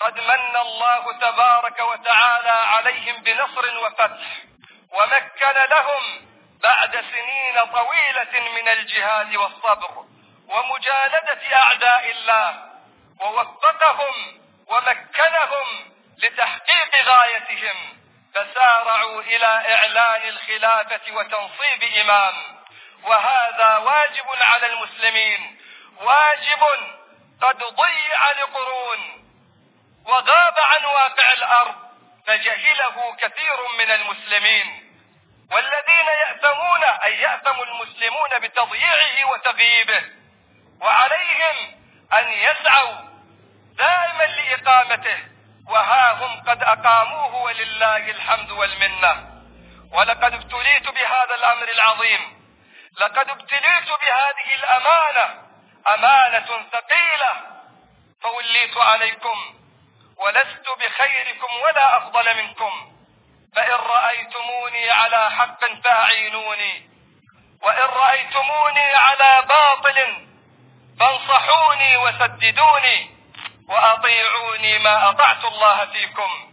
قد من الله تبارك وتعالى عليهم بنصر وفتح ومكن لهم بعد سنين طويلة من الجهاد والصبر ومجالدة أعداء الله ووفقهم ومكنهم لتحقيق غايتهم فسارعوا إلى إعلان الخلافة وتنصيب إمام وهذا واجب على المسلمين واجب قد ضيع لقرون وغاب عن واقع الأرض فجهله كثير من المسلمين والذين يأثمون أن يأثموا المسلمون بتضييعه وتغييبه وعليهم أن يسعوا دائما لإقامته وها هم قد أقاموه ولله الحمد والمنة ولقد ابتليت بهذا الأمر العظيم لقد ابتليت بهذه الأمانة أمانة ثقيلة فوليت عليكم ولست بخيركم ولا أفضل منكم فإن رأيتموني على حق فأعينوني وإن رأيتموني على باطل فانصحوني وسددوني وأطيعوني ما أطعت الله فيكم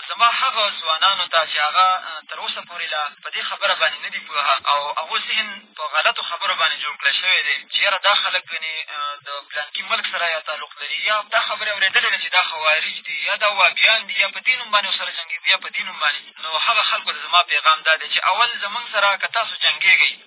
زما هغه ځوانانو ته چې هغه تر اوسه پورې لا په دې خبره باندې نه دي پوه او هغو ذهن په غلطو خبرو باندې جوړ کړی شوی دی چې یاره دا خلک ګنې د پلانکي ملک سره یا تعلق لري یا دا خبرې اورېدلې ده چې دا خوارج دي یا دا وابیان دي یا په دې نوم باندې ورسره جنګېږي یا په دې نوم باندې نو هغه خلکو ته زما پیغام دا دی چې اول زمونږ سره که تاسو جنګېږئ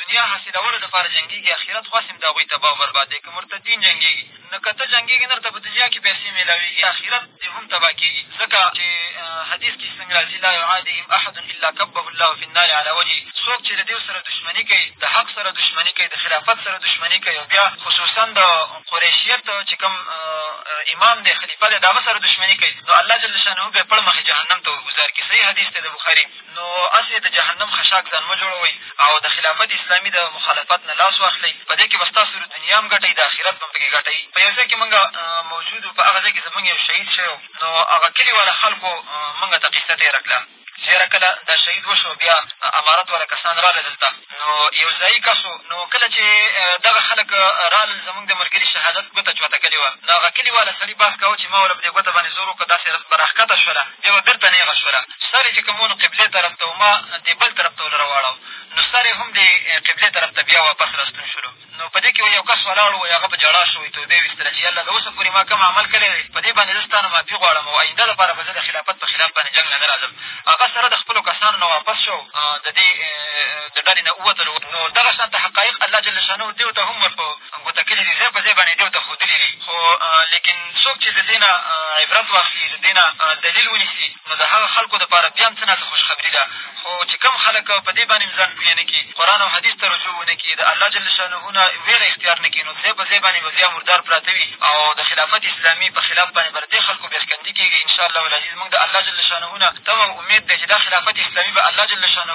دنیا حاصلولو دپاره جنګېږي اخرت خو هسې هم د هغوی تباه او برباد دی که مرتدین جنګېږي نو که ته جنګېږې نو درته په دنیا کښې پیسې مېلاوېږي اخرت دې هم تباه کېږي ځکه چې حدیث کښې څنګه راځي لا یعادیهم احد الا کبه الله فی النار علی وجهه څوک چې د دیو سره دشمني کوي د حق سره دشمني کوي د خلافت سره دشمني کوي او بیا خصوصا د قریشیت چې کوم امام دی خلیفه دی د هغه سره دشمني کوي نو الله جل شانه بیا پړ مخې جهنم ته ورګوزار کړي صحیح حدیث دی د بخاري نو هسې د جهنم خشاک ځان مه جوړوئ او د خلافت اسلامي د مخالفت نه لاس واخلئ، په دې کښې به ستاسو دنیا هم ګټئ، د اخرت به هم پکې ګټئ. په یو ځای کښې مونږ موجود وو، په هغه ځای کښې زمونږ یو شهید شوی و، نو هغه کلي واله خلقو مونږ ته قصه تېره کړه، چې یاره کله دا شهید وشو، بیا امارت واله کسان راغلل دلته، نو یو ځایي کس و، نو کله چې دغه خلک رالل زمونږ د ملګري شهادت ګوته چوته کلې وه، نو هغه کلي واله سړي بحث کاوه چې ما ولا په دې ګوته باندې زور وکړ، داسې به را ښکته شوله بیا به بېرته نېغه شوله، سر یې چې کوم و نو قبلې طرف ته و، ما دې بل طرف ته ولره واړاو، نو سر یې هم دې قبلې طرف ته بیا واپس راستون شولو. نو په دې کښې یو کس ولاړ وو هغه په ژړا شوی توبه یې ویستله چې یاالله د اوسه پورې ما کوم عمل کړی دی په دې باندې زه ستا نه معافي غواړم او آینده لپاره به زه د خلافت په خلاف باندې جنګ له نه راځم هغه سره د خپلو کسانو نه واپس شو د دې د ډلې نه ووتلو نو دغه شان ته حقایق الله جل شانه دیو ته هم ورپه ګوته کړي دي ځای په ځای باندې دیو ته ښودلي دي خو لیکن څوک چې د دې نه عبرت واخلي د دې نه دلیل ونیسي نو د هغه خلکو دپاره بیا هم څه ناڅه خوشخبري ده، خو چې کوم خلک په دې باندې هم ځان پوه نه کړي، قرآن او حدیث ته رجوع ونه کړي، د الله جل شانه نه وېره اختیار نه کړي، نو ځای په ځای باندې به بیا مردار پراته وي او د خلافت اسلامي په خلاف باندې به د دې خلکو بیا ښکندي کېږي. ان شاء الله العزیز موږ د الله جل شانه نه تمه او امېد دی چې دا خلافت اسلامي به الله جل شانه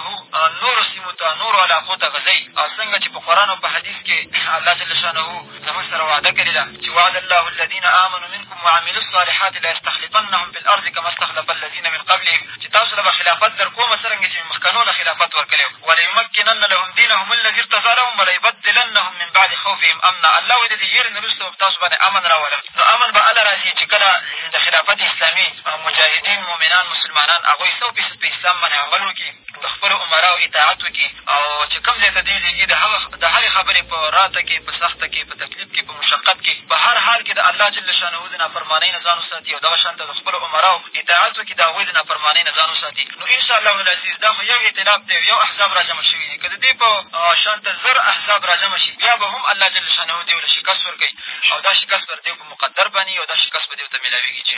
نورو سیمو ته، نورو علاقو ته غځوي او څنګه چې په قرآن او په حدیث کښې الله جل شانه زموږ سره وعده کړې ده چې وعد الله الذین آمنوا منکم وعملوا الصالحات ليستخلفنهم في الارض کما استخلف الذین من قبلهم چې تاسو له به خلافت در کوم څرنګه چې مې مخکنو له خلافت ورکړی و وليمکنن لهم دینهم الذي ارتضا لهم وليبدلنهم من بعد خوفهم امنا الله وایي د دې یېرې نه وروسته په تاسو باندې امن راولم نو امن به هله را ځي چې کله د خلافت اسلامي مجاهدین مؤمنان مسلمانان هغوی سو په اسلام باندې عمل وکړي د خپلو امراوو اطاعت وکړي او چې کوم ځای ته دوی لېږي، د هغه د هرې خبرې په راته کې، په سخته کې، په تکلیف کې، په مشقت کې، په هر حال کې د الله جل شانه د نافرمانۍ نه ځان وساتي او دغه شان ته د خپلو امراوو اطاعت وکړي، د هغوی د نافرمانۍ نه ځان وساتي، نو ان شاء الله العزیز دا خو یو ائتلاف دی او یو احزاب را جمع شوي دي، که د دې په شان ته زر احزاب را جمع شي، بیا به هم الله جل شانه دیو له شکست ورکوي او دا شکست پر دیو په مقدر باني وي او دا شکست به دیو ته مېلاوېږي چې.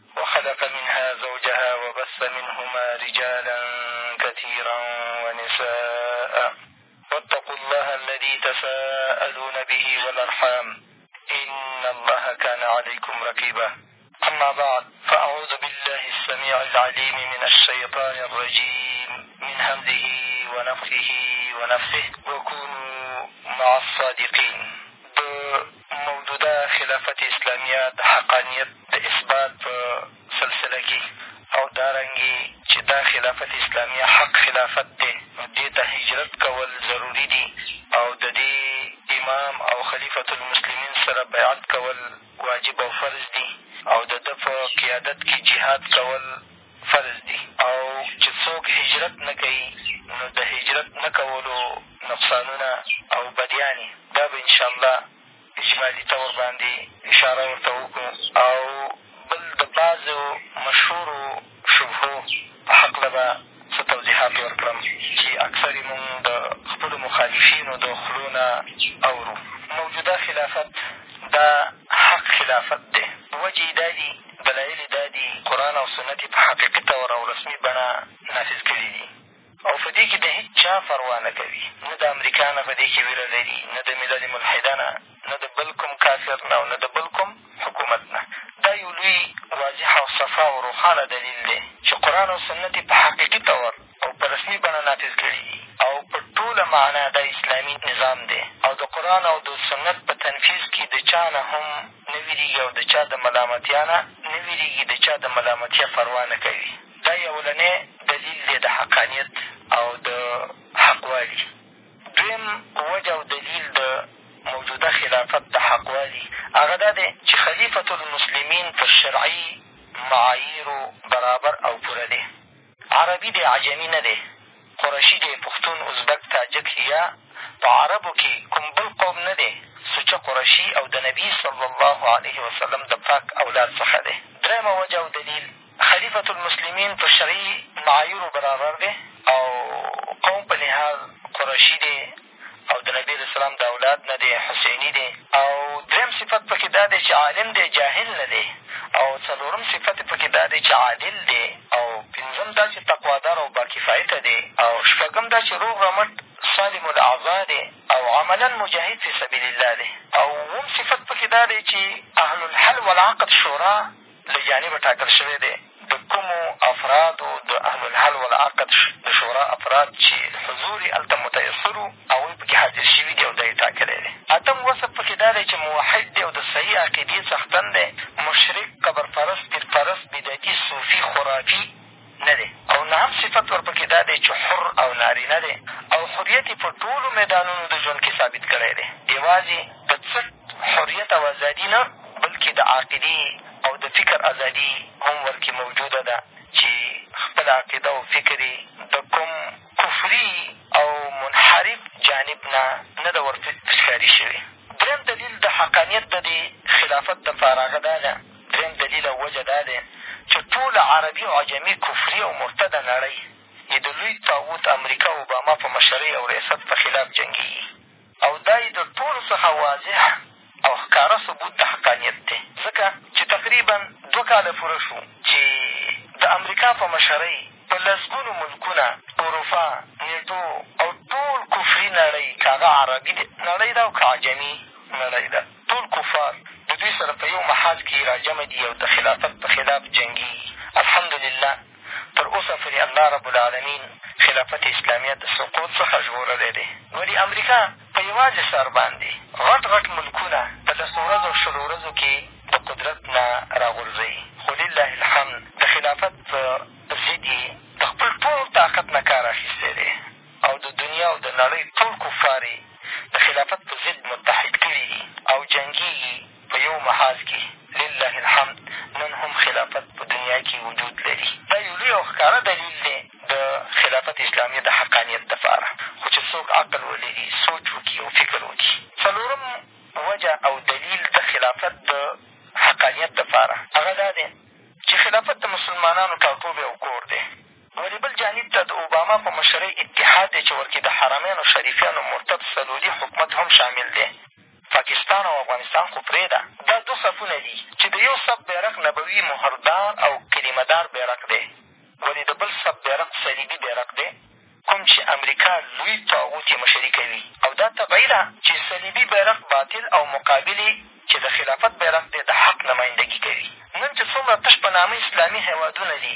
وخلق منها زوجها وبث منهما رجالا كثيرا ونساء واتقوا الله الذي تساءلون به والأرحام إن الله كان عليكم ركيبا أما بعد فأعوذ بالله السميع العليم من الشيطان الرجيم من همزه ونفخه ونفسه موجوده خلافت اسلاميه د حقانيت د اثبات په سلسله کي او دا رنګي چي دا خلافت اسلاميه حق خلافت دی نو دې ته هجرت کول ضروري دي او د دې امام او خليفة المسلمين سره بيعت کول واجب او فرض دي او د ده په قيادت کي جهاد کول فرض دي او چې څوک هجرت نه کوي نو د هجرت نه کولو نقصانونه او بدیانې دا به انشاالله اجمالي طور باندې اشاره ورته وکړو او بل د بعضو مشهورو شبهو په هکله به څه توضیحات ورکړم چې اکثر یې مونږ د خپلو مخالفینو د خولو نه اورو موجوده خلافت دا حق خلافت دی وجې یې دا دي دلایل یې دا دي، قرآن او سنت یې په حقیقي طور او رسمي بڼه نافظ کړي دي او په دې کښې د هېچا پروا نه کوي، نه د امریکا نه په دې کښې وېره لري، نه د ملل ملحده نه، نه د بل کوم کافر نه او نه د بل کوم حکومت نه. دا یو لوی، واضح او صفا او روښانه دلیل دی چې قرآن او سنت یې په حقیقي طور او په رسمي بڼه نافظ کړي دي او په ټوله معنا دا اسلامي نظام دی او د قرآن او دسنت په تنفیذ کي د چا نه هم نه وېرېږي او د چا د ملامتیا نه نه وېرېږي د چا د ملامتیا پروا نه کوي دا یې اولنی دلیل دی د حقانیت او د حق والي دویم وجه او دلیل د موجوده خلافت د حق والي هغه دا دی چې خلیفة المسلمین پر شرعي معایرو برابر او پوره دی عربي دی عجمي نه دی، قرشي دی، پښتون، ازبک، تاجک یا په عربو کښې کوم بل قوم نه دی، سوچه قرشي او د نبي صلی الله علیه وسلم د پاک اولاد څخه دی. درېیمه وجه او دلیل، خلیفة المسلمین په شرعي معایرو برابر دی او قوم په لحاظ قرشي دی، او د نبي علیه السلام د اولاد نه دی، حسیني دی. او درېیم صفت په کښې دا دی چې عالم دی، جاهل نه دی. او څلورم صفت یې په کښې دا دی چې عادل دی. او پنځم دا چې تقوادار او باکفایته دی. او شپږم دا چې روغ رمټ سالم الاعضاء دی. او عملاً مجاهد فی سبیل الله دی. او اووم صفت په کښې دا دی چې اهل الحل والعقد شورا له جانبه ټاکل شوی دی، د کومو افرادو د اهل الحل و العقد د شورا افراد چې حضور یې هلته متیسر و، هغوی په کې حاضر شوي دي او دا یې ټاکلی دی. اتم وصف په کې دا دی چې موحد دی او د صحیح عقیدې څښتن دی، مشرک، قبرپرست، پیرپرست، بدعتي، صوفي، خرافي، نه دی او نهم صفت ورپکې دا دی چې حر او نارینه دی او حریت یې په ټولو میدانونو د ژوند کې ثابت کړی دی یوازې د څټ حریت او ازادي نه بلکې د عقیدې او د فکر ازادي هم ورکې موجوده ده چې خپله عقیده او فکر یې د کوم کفري او منحرف جانب نه نه ده ورپسکاري شوې درېیم دلیل د حقانیت د دې خلافت دپاره هغه دا ده درېیم دلیل او وجه دا دی چې ټوله عربي او عجمي کفري او مرتده نړۍ یې د لوی طاغوت امریکا اوباما په مشرۍ او ریاست په خلاف جنګېږي او دا یې د ټولو څخه واضح او ښکاره ثبوت د حقانیت دی ځکه چې تقریبا دوه کاله پوره شو چې د امریکا په مشرۍ په لسګونو ملکونه اروپا نیټو او ټول کفري نړۍ که هغه عربي نړۍ ده او که عجمي نړۍ ده ټول کفار د دوی سره په یو محاذ کښې راجمع دي او د خلافت په خلاف جنګېږي. الحمدلله! تر اوسه پورې الله رب العالمين خلافت اسلاميه د سقوط څخه ژغورلی دی. ولې امريکا په يوازې سر باندې غټ غټ ملکونه په لسو ورځو او شلو ورځو کښې د قدرت نه راغورځوي، خو لله الحمد د خلافت په ضد يې د خپل ټول طاقت نه کار اخيستی دی. او د دنیا او د نړۍ ټول کفار یې د خلافت په ضد متحد کړي دي او جنګېږي په یو محاذ کې لله الحمد نن هم خلافت په دنیا کې وجود لري دا یو لوی او ښکاره دلیل دی د خلافت اسلامیه د حقانیت دپاره خو چې څوک عقل ولري سوچ وکړي او فکر وکړي څلورم وجه او دلیل د خلافت د حقانیت دپاره هغه دا دی چې خلافت د مسلمانانو ټاټوبی او کور دی او د بل جانب ته د اوباما په مشرۍ اتحاد دی چې ورکې د حرمینو شریفیانو مرتد سلولي حکومت هم شامل دی. پاکستان او افغانستان خو پرېږده، دا دوه صفونه دي چې د یو صف بیرغ نبوي مهردار او کلمه دار بیرغ دی، ولې د بل صف بیرغ صلیبي بیرغ دی، کوم چې امریکا لوی طاغوت یې مشري کوي او دا طبعي ده چې صلیبي بیرغ باطل او مقابل یې چې د خلافت بیرغ دی د حق نمایندګي کوي. نن چې څومره تش په نامه اسلامي هېوادونه دي،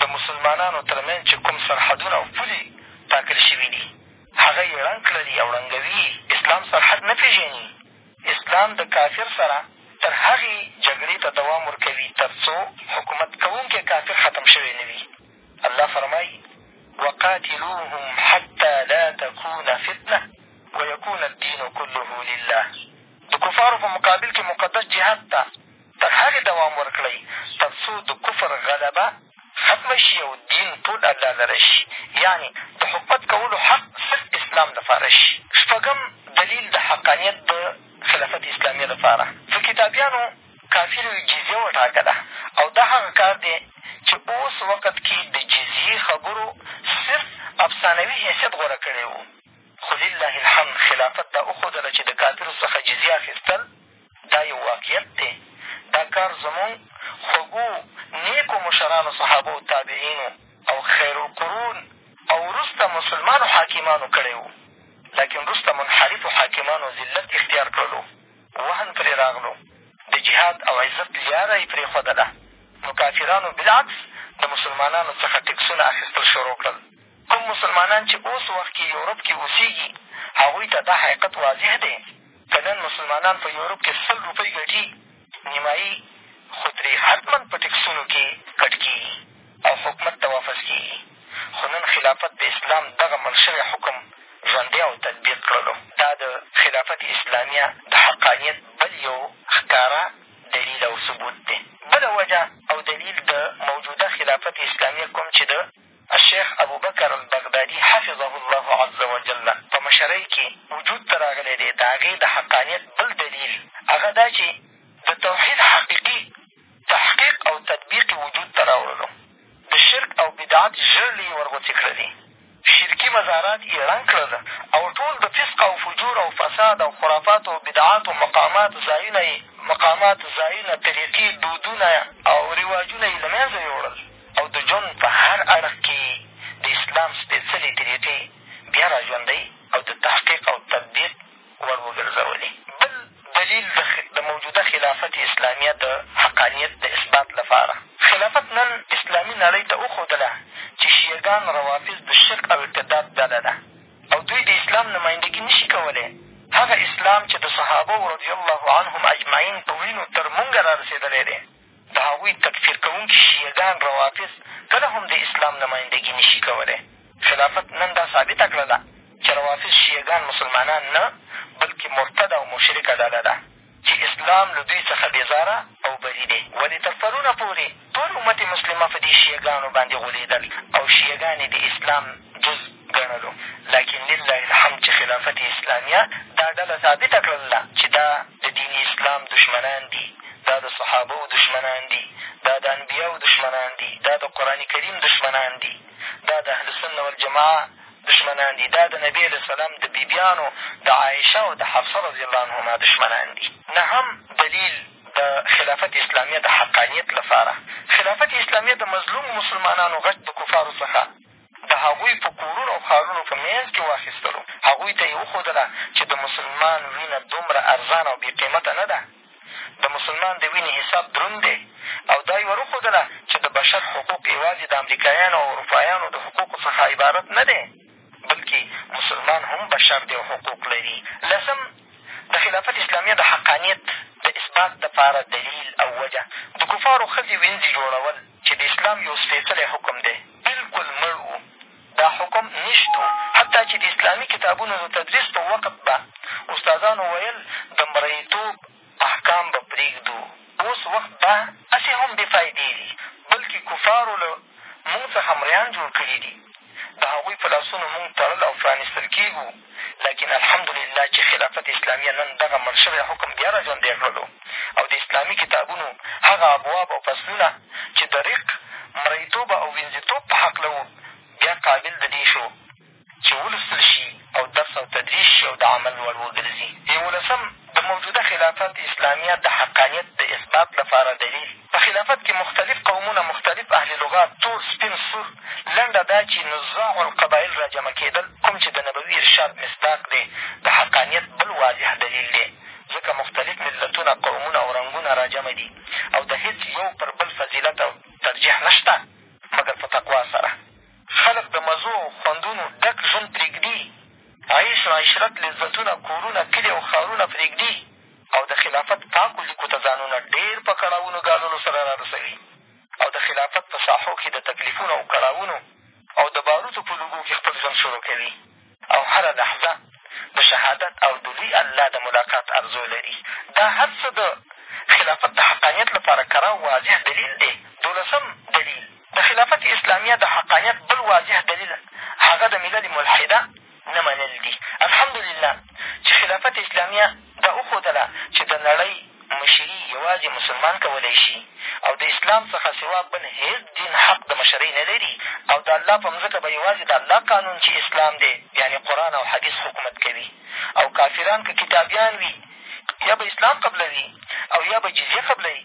د مسلمانانو تر منځ چې کوم سرحدونه او پولې ټاکل شوي دي، هغه یې ړنګ کړلي او ړنګوي یې. اسلام سرحد نه پېژني. اسلام د کافر سره تر هغې جګړې ته دوام ورکوي تر څو حکومت کوونکی کافر ختم شوی نه وي. الله فرمایي. وقاتلوهم حتی لا تکون فتنة ویکون الدین کله لله د کفارو په مقابل کې مقدس جهاد ته. تر هغې دوام ورکړئ تر څو د کفر غلبه ختمه شي او دین ټول الله لره شي، یعنې د حکومت کولو حق صرف اسلام لپاره شي. شپږم دلیل د حقانیت د خلافت اسلامي لپاره که کتابیانو کافرو جزیه وټاکله او دا هغه کار دی چې اوس وخت کې د جزیې خبرو صرف افسانوي حیثیت غوره کړی و، خو لله الحمد خلافت دا وښودله چې د کافرو څخه جزیه اخېستل دا یو واقعیت دی، دا کار زموږ خوږو نېکو مشرانو صحابو او تابعینو او خیرالقرون او وروسته مسلمانو حاکمانو کړی و، لکن وروسته منحرفو حاکمانو ذلت اختیار کړلو، وهن پرې راغلو، د جهاد او عزت لیاره یې پرېښودله، نو کافرانو بالعکس د مسلمانانو څخه ټکسونه اخیستل شروع کړل، کوم مسلمانان چې اوس وخت کې یورپ کې اوسېږي هغوی ته دا حقیقت واضح دی، که نن مسلمانان په یورپ کې سل روپۍ ګټي، نیمايي خو ترې حتما په ټکسونو کې کټ کېږي او حکومت ته واپس کېږي، خو نن خلافت د اسلام دغه مړ شوی حکم ژوندی او تطبیق کړلو. دا د خلافت اسلامیه د حقانیت بل یو ښکاره دلیل او ثبوت دی. بله وجه او دلیل د موجوده خلافت اسلامیه کوم چې د الشیخ ابوبکر البغدادي حفظه الله عزوجل په مشرۍ کښې وجود ته راغلی دی، د هغې د حقانیت بل دلیل هغه دا چې د توحید حقیقي تحقیق او تطبیق یې وجود ته راوړلو، د شرک او بدعت ژړلې یې ورغوڅې کړلې، شرکي مزارات یې ړنګ کړل او ټول د فسق او فجور او فساد او خرافاتو او بدعاتو مقامات ځایونه یې مقامات ځایونه طریقې دودونه او رواجونه یې له منځه یوړل. او د ژوند په هر اړخ کې یې د اسلام سپېڅلې طریقې بیا را ژوندۍ او د تحقیق او تطبیق وړ وګرځولې. بل دلیل د موجوده خلافت اسلامیه د حقانیت د اثبات لپاره خلافت نن اسلامي نړۍ ته وښودله چې شیعه ګان روافض د شرک او ارتداد ډله ده او دوی د اسلام نمایندګي نه شي کولی هغه اسلام چې د صحابه وو رضی الله عنهم اجمعین په وینو تر مونږه را رسېدلی دی د هغوی تکفیر کوونکي شیعه ګان، روافض، کله هم د اسلام نمایندګي نه شي کولی. خلافت نن دا ثابته کړله چې روافض شیعه ګان مسلمانان نه، بلکې مرتده او مشرکه ډله ده چې اسلام له دوی څخه بېزاره او بري دی. ولې تر پرونه پورې ټول امت مسلمه په دې شیعه ګانو باندې غولېدل او شیعه ګان یې د اسلام جز، ګڼلو لکن لله الحمد چې خلافت اسلامیه دا ډله ثابته کړلله چې دا د دین اسلام دښمنان دي دا د صحابو دښمنان دي دا د انبیاو دښمنان دي دا د قرآن کریم دښمنان دي دا د اهلسنه والجماعه دښمنان دي دا د نبي علیه السلام د بیبیانو د عایشه او د حفصه رضی الله عنهما دښمنان دي نهم دلیل د خلافت اسلامیه د حقانیت لپاره خلافت اسلامیه د مظلومو مسلمانانو غچ د کفارو څخه د هغوی په کورونو او ښارونو په منځ کښې واخېستلو. هغوی ته یې وښودله چې د مسلمان وینه دومره ارزانه او بې قېمته نه ده، د مسلمان د وینې حساب دروند دی او دا یې وروښودله چې د بشر حقوق یوازې د امریکایانو او اروپایانو د حقوقو څخه عبارت نه دی، بلکې مسلمان هم بشر دی او حقوق لري. لسم، د خلافت اسلامیه د حقانیت د اثبات دپاره دلیل او وجه، د کفارو ښځې وینځي جوړول، چې د اسلام یو سپېڅلی حکم دی، بلکل مړ و، دا حکم نشت و، حتی چې د اسلامي کتابونو د تدریس په وقت به استادانو ویل د مرئیتوب احکام به پرېږدو، اوس وخت به هسې هم بې فایدې دي، بلکې کفارو له مونږ څخه مریان جوړ کړي دي. د هغوی په لاسونو مونږ تړل او پرانېستل کېږو، لاکن الحمدلله چې خلافت اسلامیه نن دغه مړ شوی حکم بیا را ژوندی کړلو او د اسلامي کتابونو هغه ابواب او فصلونه چې د رق، مرئیتوب او وینځیتوب په حقله وو، بیا قابل د دې شو چې ولوستل شي. او درس او تدریس شي او د عمل وړ وګرځي. یولسم، د موجوده خلافت اسلامیه د حقانیت د اثبات لپاره دلیل، په خلافت کښې مختلف قومونه، مختلف اهل لغات، تور، سپین، سور، لنډه دا چې نزاع القبائل را جمع کېدل، کوم چې د نبوي ارشاد مصداق دی، د حقانیت بل واضح دلیل دی، ځکه مختلف ملتونه، قومونه او رنګونه را جمع دي او د هېڅ یو پر بل فضیلت او ترجیح نشته مګر په تقوا سره. خلک د مزو او خوندونو ډک ژوند پرېږدي، عیش او عشرت، لذتونه، کورونه، کلي او ښارونه پرېږدي او د خلافت پاکو لیکو ته ځانونه ډېر په کړاوونو ګاللو سره را رسوي او د خلافت په ساحو کښې د تکلیفونو او کړاوونو او د باروتو په لوګو کښې خپل ژوند شروع کوي. او هره لحظه د شهادت او د لوی الله د ملاقات ارزو لري دا هر څه د خلافت د حقانیت لپاره کره او واضح دلیل دی دولسم دلیل د خلافت اسلامیه د حقانیت بل واضح دلیل هغه د ملل ملحده نه منل دي الحمدلله چې خلافت اسلامیه دا وښودله چې د نړۍ مشري یوازې مسلمان کولی شي او د اسلام څخه سوا بل هېڅ دین حق د مشرۍ نه لري او د الله په مځکه به یوازې د الله قانون چې اسلام دی یعنې قرآن او حدیث حکومت کوي او کافران که کتابیان وي یا به اسلام قبلوي او یا به جزیه قبلوي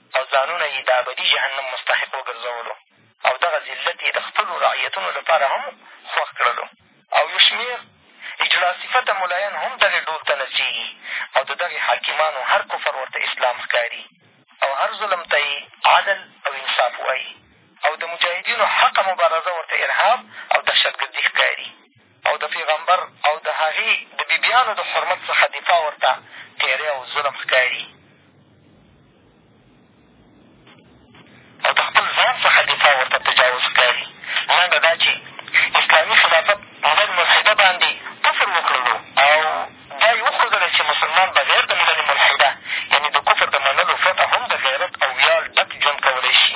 او ځانونه یې د ابدي جهنم مستحق وګرځولو او دغه ذلت یې د خپلو رعیتونو لپاره هم خوښ کړلو او یو شمېر اجړا صفته ملایان هم دغې ډول ته نڅېږي او د دغې حاکمانو هر کفر ورته اسلام ښکاري او هر ظلم ته یې عدل او انصاف وایي او د مجاهدینو حقه مبارزه ورته ارهاب او دهشتګردي ښکاري او د پېغمبر او د هغې د بي بیانو د حرمت څخه دفاع ورته تېری او ظلم ښکاري او د خپل ځان څخه دفاع ورته تجاوز ښکاري لنډه دا چې اسلامي خلافت ملل ملحده باندې کفر وکړلو او دا یې وښودله چې مسلمان بغیر د ملل ملحده یعنې د کفر د منلو پرته هم د غیرت او ویاړ ډک ژوند کولی شي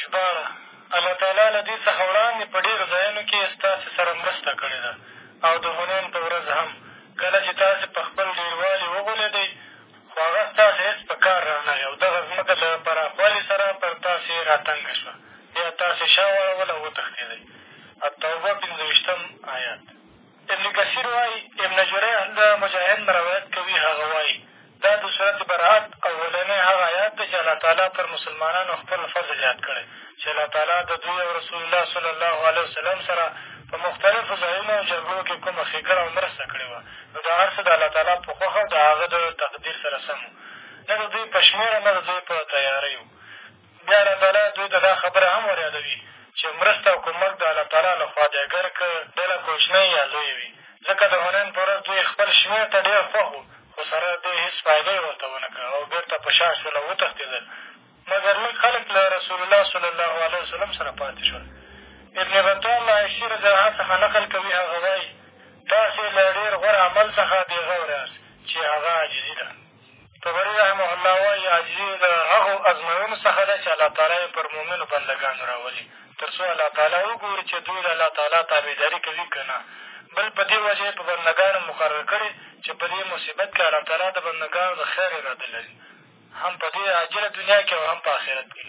ژباړه، الله تعالی له دې څخه وړاندې په ډېرو ځایونو کې ستاسې سره مرسته کړې ده او د حنین په ورځ هم کله چې تاسې په خپل ډېروالي وغولېدئ، خو هغه ستاسې هېڅ په کار رانغی او دغه ځمکه له پراخوالي سره پر تاسې راتنګه شوه، بیا تاسې شا واړول او وتښتېدئ. التوبه پنځه ویشتم آیت. ابن کثیر وايي، ابن جریح له مجاهد نه روایت کوي، هغه وايي، دا د سورت برأت اولنی هغه ایات دی چې الله تعالی پر مسلمانانو خپل فضل یاد کړی چې الله تعالی د دوی او رسول الله صلی الله علیه وسلم سره په مختلفو ځایونو او جګړو کښې کومه ښېګړه او مرسته کړې وه، نو دا هر څه د الله تعالی په خوښه او د هغه د تقدیر سره سم وو، نه د دوی په شمېره نه د دوی په تیارۍ وو. بیا الله تعالی دوی ته دا خبره هم ور یادوي چې مرسته او کمک د الله تعالی له خوا دی اګر که ډله کوچنۍ یا لویې وي ځکه د حنین په ورځ دوی خپل شمېر ته ډېر خوښ وو خو سره دې هېڅ فایده یې ورته ونه کړه او بېرته په شا شول او وتښتېدل مګر لږ خلک له رسول الله صلی الله علیه وسلم سره پاتې شول ابن بطال له عایشې رضی الله څخه نقل کوي هغه وایي تاسې له ډېر غوره عمل څخه بېغور یاست چې هغه عاجزي ده طبري رحمه الله وایي عاجزي د هغو ازموینو څخه ده چې الله تعالی یې پر مؤمنو بنده ګانو راولي تر څو الله تعالی وګوري چې دوی د الله تعالی تابعداري کوي که نه بل په دې وجه یې په بنده ګانو مقرر کړې چې په دې مصیبت کښې الله تعالی د بنده ګانو د خیر اراده لري هم په دې عاجله دنیا کښې او هم په آخرت کښې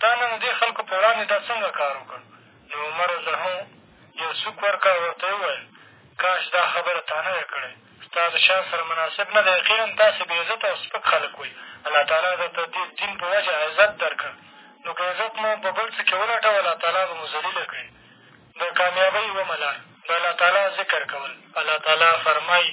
تا نن د دې خلکو په وړاندې دا څنګه کار وکړ؟ نو عمر له هم یو سوک ورکړ او ورته یې وویل، کاش دا خبره تا نه وای کړې، ستا د شان سره مناسب نه ده، یقینا تاسې بې عزته او سپک خلک وئ، الله تعالی درته د دې دین په وجه عزت در کړ، نو که عزت مو په بل څه کښې ولټوه، الله تعالی به مو ذلیله کړي. د کامیابۍ اوومه لار، د الله تعالی ذکر کول، الله تعالی فرمایي.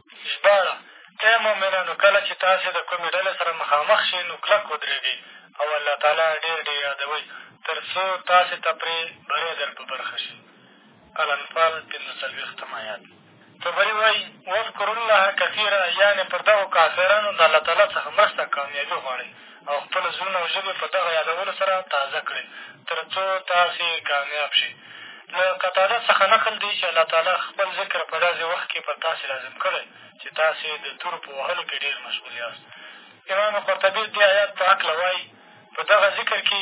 ژباړه، اې مؤمنه! نو کله چې تاسې د کومې ډلې سره مخامخ شئ نو کلک ودرېږئ او الله تعالی ډېر ډېر یادوئ تر څو تاسې ته پرې بری در په برخه شي. الانفال پېنځه څلوېښتم ایت طبري وایي، واذکروا الله کثیرا یعنې پر دغو کافرانو د الله تعالی څخه مرسته او کامیابي غواړئ. او خپل زړونه او ژبې په دغه یادولو سره تازه کړئ تر څو تاسې کامیاب شئ. له قتادة څخه نقل دی چې الله تعالی خپل ذکر په داسې وخت کې پر تاسې لازم کړی چې تاسې د تورو په وهلو کې ډېر مشغول یاست. امام قرطبي د دې ایات په هکله وایي، په دغه ذکر کې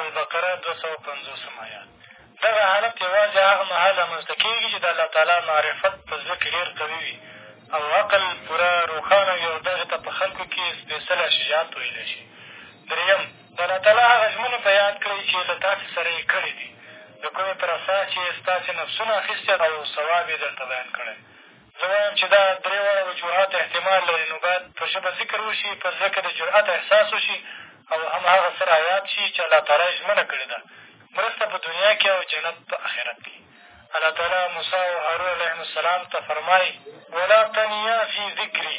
البقره دوه سوه پنځوسم ایات دغه حالت یوازې هغه مهال رامنځ ته کېږي چې د الله تعالی معرفت په زړه کښې ډېر قوي وي او عقل پوره روښانه وي او دغې ته په خلکو کښې سپېڅلی شجاعت ویلی شي درېیم د الله تعالی هغه ژمنې په یاد کړئ چې له تاسې سره یې کړې دي د کومې پر اساس چې ستاسې نفسونه اخیستي او ثواب یې درته بیان کړی زه وایم چې دا درې واړه د جرات احتمال لري، نو باید په ژبه ذکر وشي، په زړه کې د جرات احساس وشي او هم هغه څه را یاد شي چې الله تعالی یې ژمنه کړې ده، مرسته په دنیا کې او جنت په اخرت کې. الله تعالی موسی او هارون علیهم السلام ته فرمایي. ولا تنیا فی ذکري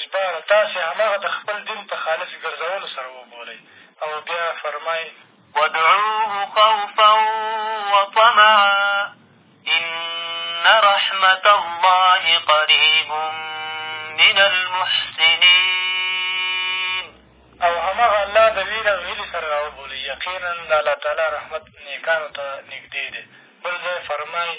ژباړه، تاسې هماغه د خپل دین په خالص ګرځولو سره وبولئ او بیا فرمايي. وادعوه خوفا وطمعا ان رحمة الله قریب من المحسنین او هماغه الله د وېرې او هیلې سره را وبولئ یقینا د الله تعالی رحمت نېکانو ته نږدې دی بل ځای فرمایي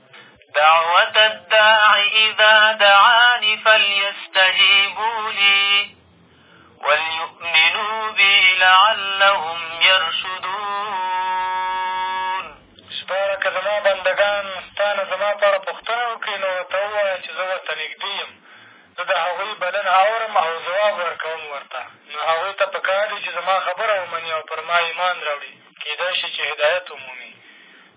دعوة الداع اذا دعان فليستجيبوا لي وليؤمنوا بي لعلهم يرشدون سپاره که زما بندګان ستا نه زما په اړه پوښتنه وکړي نو ورته ووایه چې زه ورته نږدې یم زه د هغوی بلنه اورم او ځواب ورکوم ورته نو هغوی ته په کار دي چې زما خبره ومني او پر ما ایمان راوړي کېدای شي چې هدایت ومومي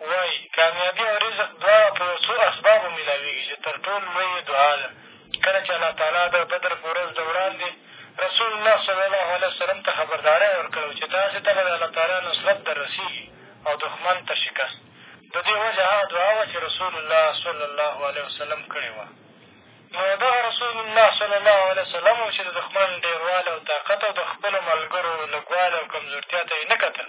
وايي، کامیابي او رزق دواړه په یو څو اسبابو مېلاوېږي چې تر ټولو لوی یې دعا ده. کله چې الله تعالی د بدر په ورځ د وړاندې رسول الله صلی الله علیه وسلم ته خبرداری ورکړی و چې تاسې ته به د الله تعالی نصرت در رسېږي او دښمن ته شکست، د دې وجه هغه دعا وه چې رسول الله صلی الله علیه وسلم کړې وه. نو دغه رسول الله صلی الله علیه وسلم و چې د دښمن ډېروالی او طاقت او د خپلو ملګرو لږوالی او کمزورتیا ته یې نه کتل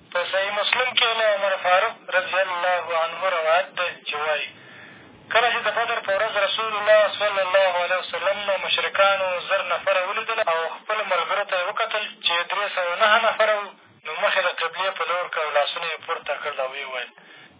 په صحیح مسلم کښې له عمر فاروق رضی الله عنه روایت دی چې وایي، کله چې د بدر په ورځ رسول الله صلی الله علیه وسلم نه مشرکانو زر نفره ولیدل او خپلو ملګرو ته یې وکتل چې درې سوه نهه نفره وو نو مخ یې د قبلې په لور کړ او لاسونه یې پورته کړل او ویې ویل،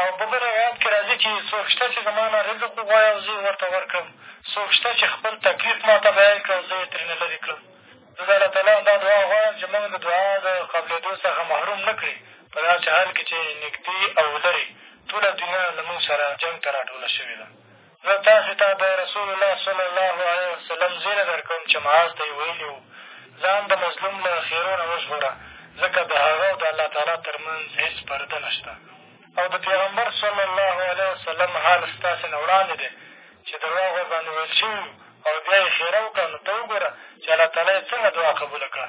او په بل روایت کښې راځي چې څوک شته چې زما نه رزق وغواړي او زه یې ورته ورکړم څوک شته چې خپل تکلیف ما ته بیان کړي او زه یې ترېنه لرې کړم زه د الله تعالی نه دا دعا غواړم چې مونږ د دعا د قبلېدو څخه محروم نه کړي په داسې حال کښې چې نږدې او لرې ټوله دنیا له مونږ سره جنګ ته راټوله شوې ده زه تاسې ته د رسول الله صلی الله علیه وسلم زېری در کوم چې معاذ ته یې ویلي وو، ځان د مظلوم له ښېرو نه وژغوره، ځکه د هغه او د الله تعالی تر منځ هېڅ پرده نه شته او د پېغمبر صلی الله علیه وسلم حال ستاسې نه وړاندې دی چې درواغ ورباندې ویل شوي وو او بیا یې ښېرا وکړه نو ته وګوره چې الله تعالی یې څنګه دعا قبوله کړه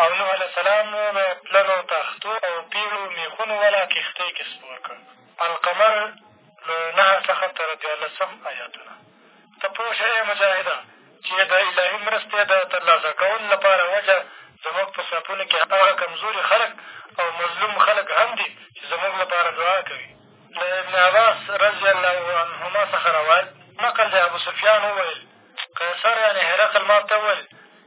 او نوح علیه السلام مو د تللو تختو او پېړو مېخونو والا کښتۍ کې سپور کړ القمر له نهه څخه تر دیارلسم ایاتونه ته پوه شې ای مجاهده چې د الهي مرستې د ترلاسه کولو لپاره وجه زموږ په صفونو کې هغه کمزوري خلک او مظلوم خلک هم دي چې زموږ لپاره دعا کوي له ابن عباس رضی الله عنهما څخه روایت نقل دی ابو سفیان وویل قیصر یعنې هرقل ما ته وویل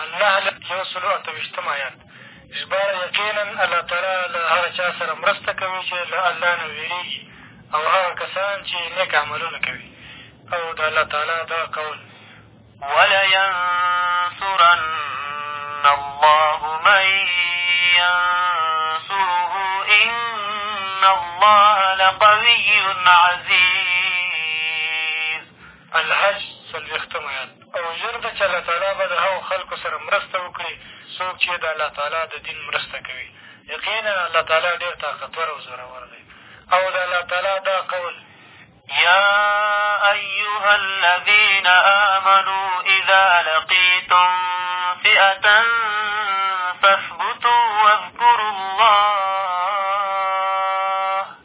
النحل یو سل او اته ویشتم ایت ژباړه یقینا الله تعالی له هغه چا سره مرسته کوي چې له الله نه وېرېږي او هغه کسان چې نېک عملونه کوي او د الله تعالی دا قول ولینصرن الله من ینصره ان الله لقوي عزیز الحج څلوېښتم ایات او ژر ده چې الله تعالی به د هغو خلکو سره مرسته وکړي څوک چې د الله تعالی د دین مرسته کوي یقینا الله تعالی ډېر طاقتور او زورور دی او د الله تعالی دا قول يا أيها الذين آمنوا إذا لقيتم فئة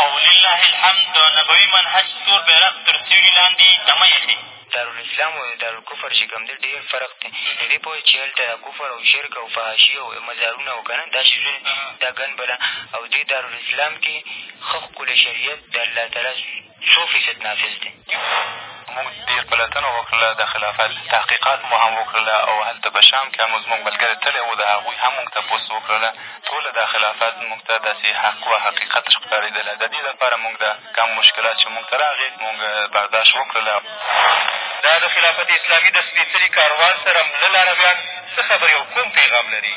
او لله الحمد د نبوي منهج تور بیرغ تر سیوري لاندي دمه یخي. دارالاسلام او دارالکفر چې کوم دی ډېر فرق دی د دې په وجه چې هلته دا کفر او شرک او فحاشي او مزارونه او که نه دا څیزونه دا ګن بلا او دې دارالاسلام کې ښه ښکلی شریعت د الله تعالی څو فیصد نافظ دی موږ ډېر پلټنه وکړله، د خلافت تحقیقات مو هم وکړله او هلته په شام کښې هم زموږ ملګري تللي وو، د هغوی هم موږ تپوس وکړله، ټوله دا خلافت موږ ته داسې حق و حقیقت ښکارېدله، د دې لپاره موږ دا کم مشکلات چې موږ ته راغې موږ برداشت وکړله. دا د خلافت اسلامي د سپېڅلي کاروان سره مله لارویان څه خبرې او کوم پېغام لري؟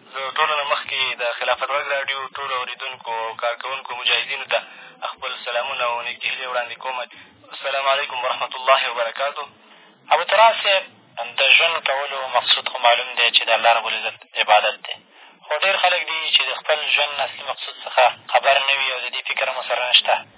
له ټولو نه مخکې د خلافت غږ راډیو ټولو اورېدونکو او کارکوونکو مجاهدینو ته خپل سلامونه او نېکې هیلې وړاندې کوم. السلام علیکم ورحمت الله وبرکاتو. ابوتراب صاحب! د ژوند کولو مقصود خو معلوم دی چې د الله ربالعزت عبادت دی، خو ډېر خلک دي چې د خپل ژوند اصلي مقصود څخه خبر نه وي او د دې فکر هم ورسره نشته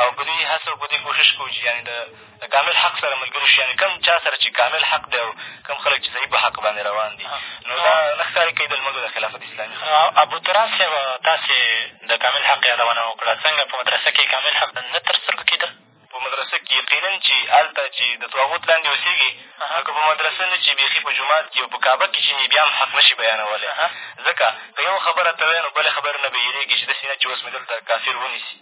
او په دې هڅه او په دې کوښښ کوو چې یعنې د د کامل حق سره ملګري شو، یعنې کوم چا سره چې کامل حق دی او کوم خلک چې صحیح په حق باندې روان دي، نو دا نه ښکاري که یې د لمږو د خلافت اسلامي خلافت. ابوتراب صاحب تاسې د کامل حق یادونه وکړه، څنګه په مدرسه کښې کامل حق نه تر سترګو کېده؟ په مدرسه کښې یقینا چې هلته چې د طاغوت لاندې اوسېږې، نو که په مدرسه نه چې بېخي په جومات کښې او په کعبه کښې کښېنې بیا هم حق نه شې بیانولی، ځکه که یوه خبره ته وایې نو بلې خبرې نه بهېرېږې چې داسې نه چې اوس مې دلته کافر ونیسي.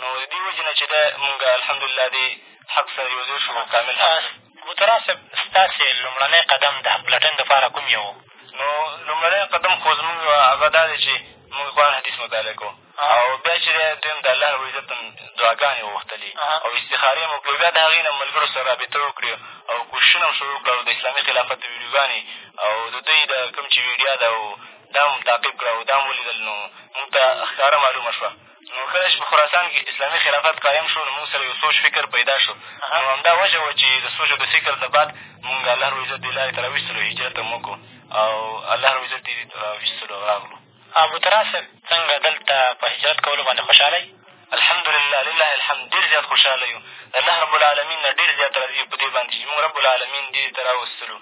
نو د دې وجې نه چې ده مونږ الحمدالله دې حق سره یو ځای شو کامل حق سره ابوتراب صاحب ستاسې لومړنی قدم د حق پلټنې دپاره کوم یو و؟ نو لومړنی قدم خو زمونږ هغه دا دی چې مونږ قرآن حدیث مطالعه کوو او بیا چې دی دویم د الله ربالعزت نه دعاګانې وغوښتلې او استخارې مو کړې بیا د هغې نه ملګرو سره رابطه وکړې او کوششونه هم شروع کړه او د اسلامي خلافت ویډیوګانې او د دوی د کوم چې ویډیا ده او دا هم تعقیب کړه او دا هم ولیدل نو مونږ ته ښکاره معلومه شوه نو کله چې په خراسان کښې اسلامي خلافت قایم شو نو مونږ سره یو سوچ فکر پیدا شو نو همدا وجه وه چې د سوچ او د فکر نه بعد مونږ الله رب العزت دې لارې ته راویستلو هجرت هم وکړو او الله رب العزت دې راویستلو او راغلو ابوترا صاحب څنګه دلته په هجرت کولو باندې خوشحاله یي الحمدلله لله الحمد ډېر زیات خوشحاله یو د الله رب العالمین نه ډېر زیات راضي یو په دې باندې چې مونږ رب العالمین دې ته راوستلو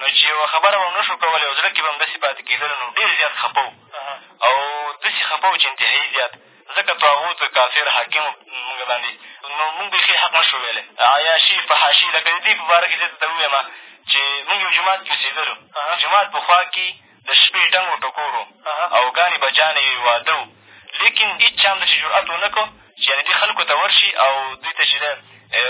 نو چې یوه خبره به هم نه شو کولی او زړه کښې به همداسې پاتې کېدلو نو ډېر زیات خپه وو او داسې خپه وو چې انتهايي زیات ځکه طاغوت کافر حاکم مونږ باندې نو مونږ بېخي حق نه شو ویلی عیاشي فحاشي لکه د دې په باره کښې زه درته ووایم چې مونږ یو جومات کښې اوسېدلو د جومات په خوا کښې د شپې ټنګ و ټکور و او ګانې بجانې یې واده و لیکن هېچا هم داسې جرأت ونه کړو چې یعنې دې خلکو ته ورشي او دوی ته چې ده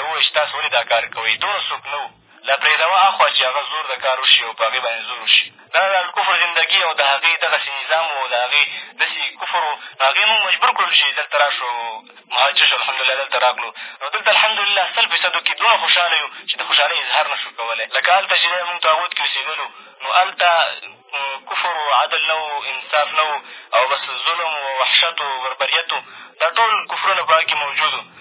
ووایي چې تاسو ولې دا کار کوئ دونه څوک نه وو لا پرېږدوه اخوا چې هغه زور د کار وشي او په هغې باندې زور وشي. دا د الکفر زندګي او د هغې دغسې نظام و او د هغې داسې کفر و، نو هغې مونږ مجبور کړلو چې دلته را شو او مهاجر شو الحمدلله دلته را کړو، نو دلته الحمدلله سل فیصدو کښې دومره خوشحاله یو چې د خوشحالۍ اظهار نه شو کولی لکه هلته چې دی مونږ طاغوت کښې اوسېدلو نو هلته کفر و عدل نه و انصاف نه و او بس ظلم و وحشت و بربریت و دا ټول کفرونه په هغه کښې موجود و.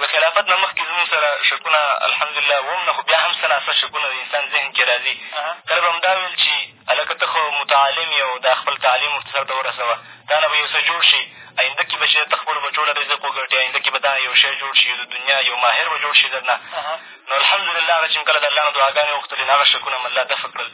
له خلافت نه مخکې زموږ سره شکونه الحمدالله وم نه، خو بیا هم څه ناڅه شکونه د انسان ذهن کښې راځي. کله به هم دا ویل چې هلکه ته خو متعلم یې او دا خپل تعلیم ورته سر ته ورسوه، تا نه به یو څه جوړ شي، آینده کښې به چې ته خپلو بچو له رزق وګټې، آینده کښې به دا نه یو شی جوړ شي، د دنیا یو ماهر به جوړ شي درنه. نو الحمدلله هغه چې مو کله د الله نه دعاګانې وغوښتلې نو هغه شکونه مو الله دفع کړل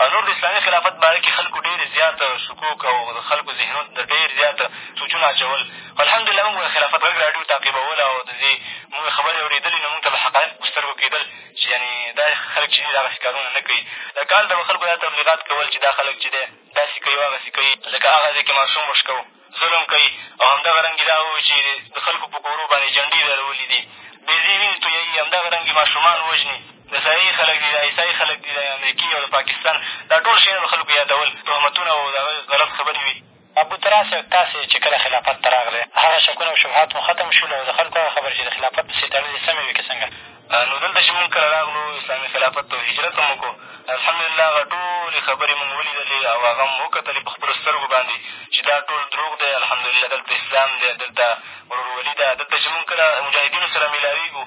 او نور د اسلامي خلافت باره کښې خلکو ډېر زیات شکوک او د خلکو ذهنونو ته ډېر زیات سوچونه اچول خو الحمدلله مونږ به د خلافت غږ راډیو تعقیبوله او د دې مونږ خبرې اورېدلې نو مونږ ته به حقایق په سترګو کېدل چې یعنې دا خلک چې دي دغسې کارونه نه کوي لکه کال ته به خلکو دا تبلیغات کول چې دا خلک چې دی داسې کوي او هغسې کوي لکه هغه ځای کښې ماشوم وشکوو ظلم کوي او همدغه رنګ یې دا و چې د خلکو په کورو باندې جنډې درولي دي، بې ځې وینې تویوي، همدغه رنګ یې ماشومان وژني، د سایې خلک دي، دا عیسایي خلک دي، د امریکې او د پاکستان دا ټول شیان به خلکو یادول، تهمتونه او د هغه غلط خبرې وي. ابوطراس یاک تاسې چې کله خلافت ته راغلئ، هغه شکونه او شبهات مو ختم شول او د خلکو هغه خبرې چې د خلافت پسې تړلې سمې وې که څنګه؟ نو دلته چې مونږ کله راغلو اسلامي خلافت ته هجرت هم وکړو الحمدلله هغه ټولې خبرې مونږ ولیدلې او هغه هم وکتلې په خپلو سترګو باندې چې دا ټول دروغ دی الحمدلله دلته اسلام دی دلته ورورولي ده دلته چې مونږ کله مجاهدینو سره میلاوېږو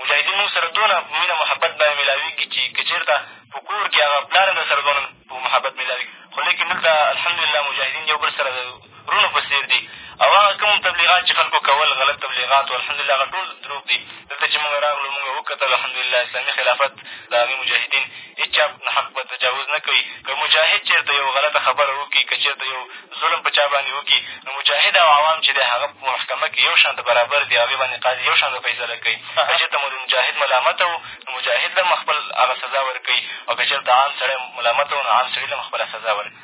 مجاهدین مونږ سره دونه مینه محبت باندې میلاوېږي چې که چېرته په کور کښې هغه پلار هم در سره دونه محبت میلاوېږي خو لیکن دلته الحمدلله مجاهدین یو بل سره وروڼو په څېر دي او هغه کوم تبلیغات چې خلکو کول غلط تبلیغات وو الحمدلله هغه ټول دروغ دي دلته چې مونږ راغلو مونږ وکتل الحمدلله اسلامي خلافت د هغې مجاهدین هېچا نه حق په تجاوز نه کوي که مجاهد چېرته یو غلطه خبره وکړي که چېرته یو ظلم په چا باندې وکړي نو مجاهد او عوام چې دی هغه په محکمه کښې یو شان ته برابر دي هغې باندې قاضي یو شان ته فیصله کوي که چېرته مو مجاهد ملامته وو نو مجاهد له هم خپل هغه سزا ورکوي او که چېرته عام سړی ملامته وو نو عام سړي له هم خپله سزا ورکوي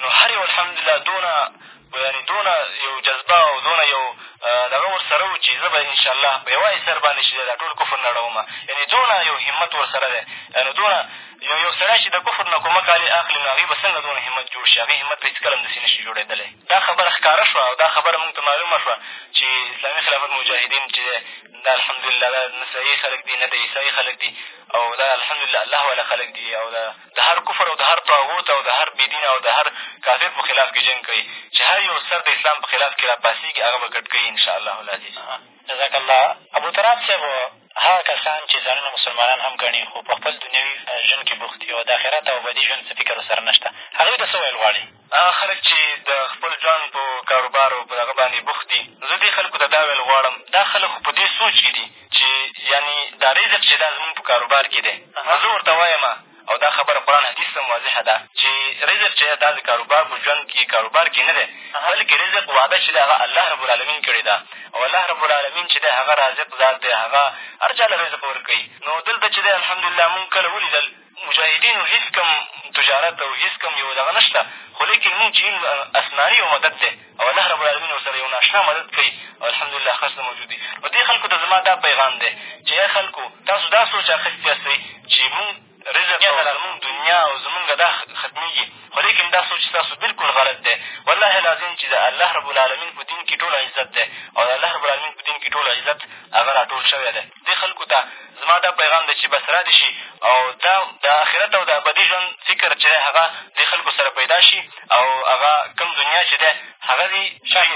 نو هر یو الحمدلله دونه یعنې دونه یو جذبه او دونه یو دغه ورسره وو چې زه به انشاءالله په یوه یې سر باندې چې دی دا ټول کفر نړوم یعنې دونه یو همت ورسره دی یعنې دونه نو یو سړی چې د کفر نه کومک الې اخلي نو هغې به څنګه دونه همت جوړ شي هغې همت به هېڅکله همداسې نه شي جوړېدلی دا خبره ښکاره شوه او دا خبره مونږ ته معلومه شوه چې اسلامي خلافت مجاهدین چې دی دا الحمدلله دا نه صحیح خلک دي نه د عیسایي خلک دي او دا الحمدلله الله والا خلک دي او دا د هر کفر او د هر طاغوت او د هر بې دینه او د هر کافر په خلاف کښې جنګ کوي چې هر یو سر د اسلام په خلاف کښې راپاڅېږي هغه به کټ کوي انشاءالله العزیز. جزاک الله ابوتراب صاحب هغه کسان چې ځانونه مسلمانان هم ګڼي خو په خپل دنیوي ژوند کښې بوخت دي او د اخرت او ابدي ژوند څه فکر ورسره نشته هغوی ته څه ویل غواړې هغه خلک چې د خپل ژوند په کاروبار او په هغه باندې بوخت دي، زه دې خلکو ته دا ویل غواړم، دا خلک خو په دې سوچ کې دي چې یعنې دا رزق چې دا زمونږ په کاروبار کې دی، نو زه ورته وایم او دا خبره قرآن حدیث هم واضح ده چې رزق چې دا د کاروبار په ژوند کې کاروبار کې نه دی، بلکې رزق وعده چې ده هغه الله ربالعلمین کړې ده او الله ربالعلمین چې دی هغه رازق ذات دی، هغه هر چا له رزق ورکوي، نو دلته چې دی الحمدلله مونږ کله ولیدل مجاهدینو هېڅ کوم تجارت او هېڅ کوم یو دغه نه شته، خو لېکن مونږ چې یون اسماني یو مدد دی او الله رب العالمین ورسره یو نااشنا مدد کوي او الحمدلله خس نه موجود دي. نو دې خلکو ته زما دا پیغام دی چې ای خلکو! تاسو دا سوچ اخیستي یاستئ چې مونږ رزق او زمونږ دنیا او زمونږ دا ختمېږي، خو لېکن دا سوچ ستاسو بلکل غلط دی. والله العظیم چې د الله رب العالمین په دین کښې ټول عزت دی او د الله رب العالمین په دین کښې ټول عزت هغه را ټول شوی دی. دې خلکو ته زما دا پیغام دی چې بصره دې شي او دا د اخرت او د ابدي ژوند فکر چې دی هغه دې خلکو سره پیدا شي او هغه کوم دنیا چې دی هغه دې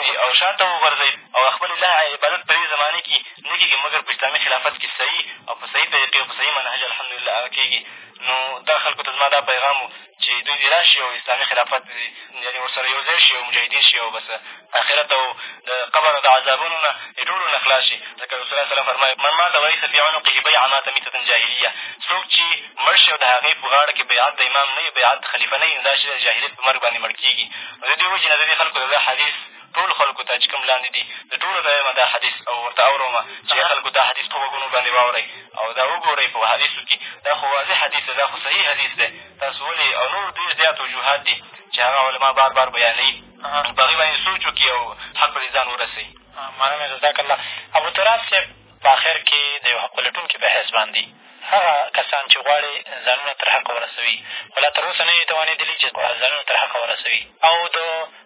پرېږدي او شا ته وغورځوي او د خپل الله عبادت په دې زمانې کښې نه کېږي مګر په اسلامي خلافت کښې صحیح او په صحیح طریقې او په صحیح منهج الحمدلله هغه کېږي نو دا خلکو ته زما دا پیغام و چې دوی دې را شي او اسلامي خلافت دې یعنې ورسره یو ځای شي او مجاهدین شي او بس اخرت او د قبر د عذابونو نه یې ټولو نه خلاص شي ځکه رسول الله سلم فرمایي من مات وليس فی عنقه بیعه مات میتة جاهلیه څوک چې مړ شي او د هغې په غاړه کښې بیعت د امام نه وي بیعت خلیفه نه وي نو دا چې د جاهلیت په مرګ باندې مړ کېږي نو د دې وجې نه د دې خلکو د دا حدیث ټولو خلکو ته چې کوم لاندې دي د ټولو ته وایم دا حدیث او ورته اوروم چې ای خلکو دا حدیث په غوږونو باندې واورئ او دا وګورئ په حدیثو کښې دا خو واضح حدیث دی دا خو صحیح حدیث دی تاسو ولې او نور ډېر زیات وجوهات دي چې هغه علما بار بار بیانوي په هغې باندې سوچ وکړي او حق پرې ځان ورسوي مننه جزاک الله ابوتراب صاحب په اخر کې د یو حق پلټونکي په حیث باندي هغه کسان چې غواړې ځانونه تر حقه ورسوي خو لا تر اوسه نه یې توانېدلي چې ځانونه تر حقه ورسوي او د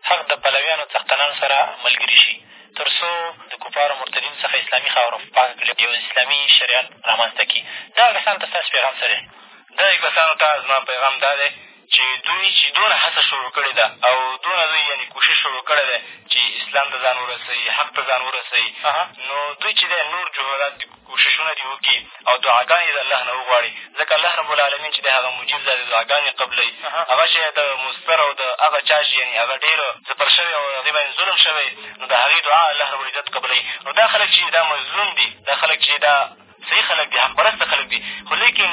حق د پلویانو څښتنانو سره ملګري شي تر څو د کفارو مرتدینو څخه اسلامي خاوره پاکه کړي یو اسلامي شریعت رامنځ ته کړي دغه کسانو ته ستاسې پیغام څه دی؟ دغې کسانو ته زما پیغام دا دی چې دوی چې دونه هڅه شروع کړې ده او دونه دوی یعنې کوشش شروع کړی دی چې اسلام ته ځان ورسوي حق ته ځان ورسوي نو دوی چې دی نور جهودات دي کوششونه دې وکړي او دعاګانې یې د الله نه وغواړي ځکه الله ربالعالمین چې دی هغه مجیب ذات دعاګانې قبلوي هغه چې د مستر او د هغه چا چې یعنې هغه ډېر ځپل شوی او هغې باندې ظلم شوی نو د هغې دعا الله ربالعزت قبلوي نو دا خلک چې دا مظلوم دي دا خلک چې دا صحیح خلک دي، حق پرسته خلک دي، خو لېکن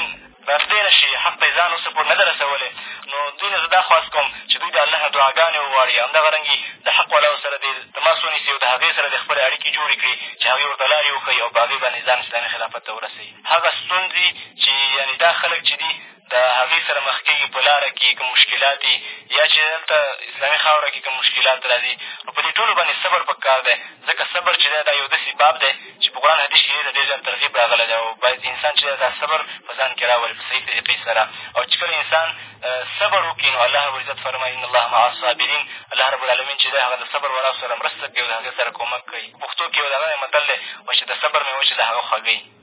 راستی نه شي، حق ته یې ځان اوسه پورې نه ده رسولی، نو دوی نه زه دا خواست کوم چې دوی د الله نه دعاګانې وغواړي او همدغه رنګ یې د حق والاو سره دې تماس ونیسي او د هغې سره دې خپلې اړیکې جوړې کړي چې هغې ورته لارې وښيي او په هغې باندې ځان اسلامي خلافت ته ورسوي. هغه ستونزې چې یعنې دا خلک چې دي د هغوی سره مخ کېږي په لاره کښې کوم مشکلات وي یا چې دلته اسلامي خاوره کښې کوم مشکلات را ځي نو په دې ټولو باندې صبر په کار دی ځکه صبر چې دی دا یو داسې باب دی چې په قرآن حدیث کښې یې ډېر زیات ترغیب راغلی دی او باید انسان چې دی دا صبر په ځان کښې راولي په صحیح طریقې سره او چې کله انسان صبر وکړي نو الله ربالعزت فرمایي ان الله مع الصابرین الله ربالعالمین چې دی هغه د صبر والاو سره مرسته کوي او د هغې سره کومک کوي په پښتو کښې یو دغه متل دی وایي چې د صبر مېوه چې ده هغه خوږه وي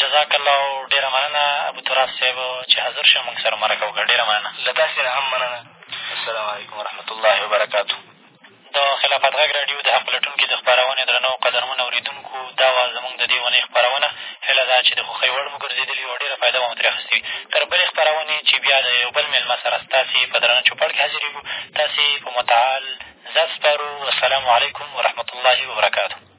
جزاک الله ډېره مننه ابوتراب صاحب چې حاضر شوې مونږ سره مرکه وکړه ډېره مننه له تاسې نه هم مننه السلام علیکم ورحمت الله وبرکاتو د خلافت غږ راډیو د حق لټونکي د خپرونې درنو قدرمنو اورېدونکو دا وه زمونږ د دې اونۍ خپرونه هیله ده چې د خوښۍ وړ مو ګرځېدلي او ډېره فایده به مو ترې اخېستې وي تر بلې خپرونې چې بیا د یو بل مېلمه سره ستاسې په درنه چوپړ کښې حاضرېږو تاسې په متعال ذات سپارو والسلام علیکم ورحمت الله وبرکاتو